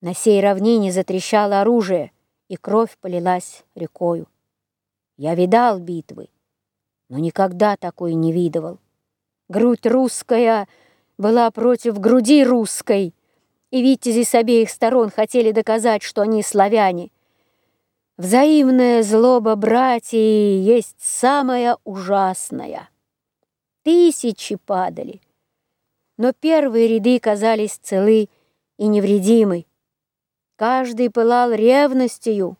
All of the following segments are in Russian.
На сей равнине затрещало оружие, и кровь полилась рекою. Я видал битвы, но никогда такой не видывал. Грудь русская была против груди русской, и витязи с обеих сторон хотели доказать, что они славяне. Взаимная злоба братьев есть самая ужасная. Тысячи падали, но первые ряды казались целы и невредимы. Каждый пылал ревностью.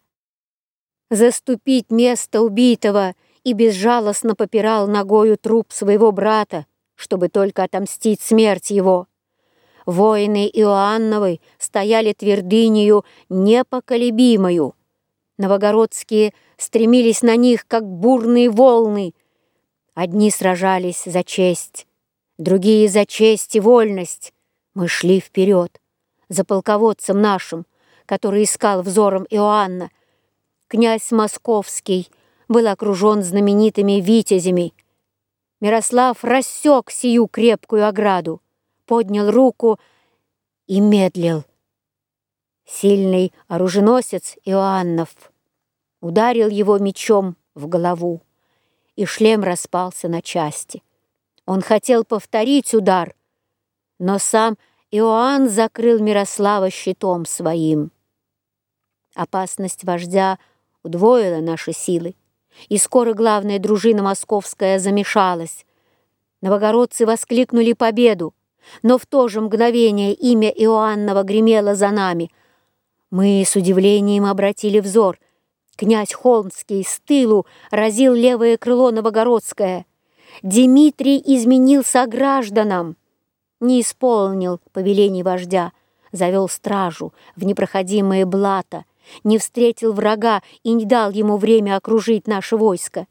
Заступить место убитого и безжалостно попирал ногою труп своего брата, чтобы только отомстить смерть его. Воины Иоанновой стояли твердынею непоколебимою. Новогородские стремились на них, как бурные волны. Одни сражались за честь, другие за честь и вольность. Мы шли вперед, за полководцем нашим, который искал взором Иоанна. Князь Московский был окружен знаменитыми витязями. Мирослав рассек сию крепкую ограду поднял руку и медлил. Сильный оруженосец Иоаннов ударил его мечом в голову, и шлем распался на части. Он хотел повторить удар, но сам Иоанн закрыл Мирослава щитом своим. Опасность вождя удвоила наши силы, и скоро главная дружина московская замешалась. Новогородцы воскликнули победу но в то же мгновение имя Иоаннова гремело за нами. Мы с удивлением обратили взор. Князь Холмский с тылу разил левое крыло Новогородское. Дмитрий изменился гражданам, не исполнил повелений вождя, завел стражу в непроходимое блато, не встретил врага и не дал ему время окружить наше войско.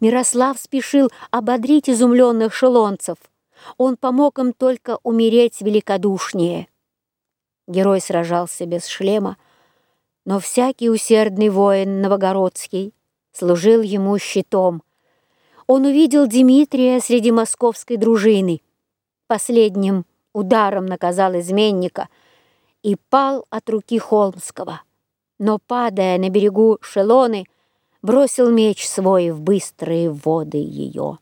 Мирослав спешил ободрить изумленных шелонцев — он помог им только умереть великодушнее. Герой сражался без шлема, но всякий усердный воин новогородский служил ему щитом. Он увидел Дмитрия среди московской дружины. Последним ударом наказал изменника и пал от руки Холмского. Но, падая на берегу Шелоны, бросил меч свой в быстрые воды ее.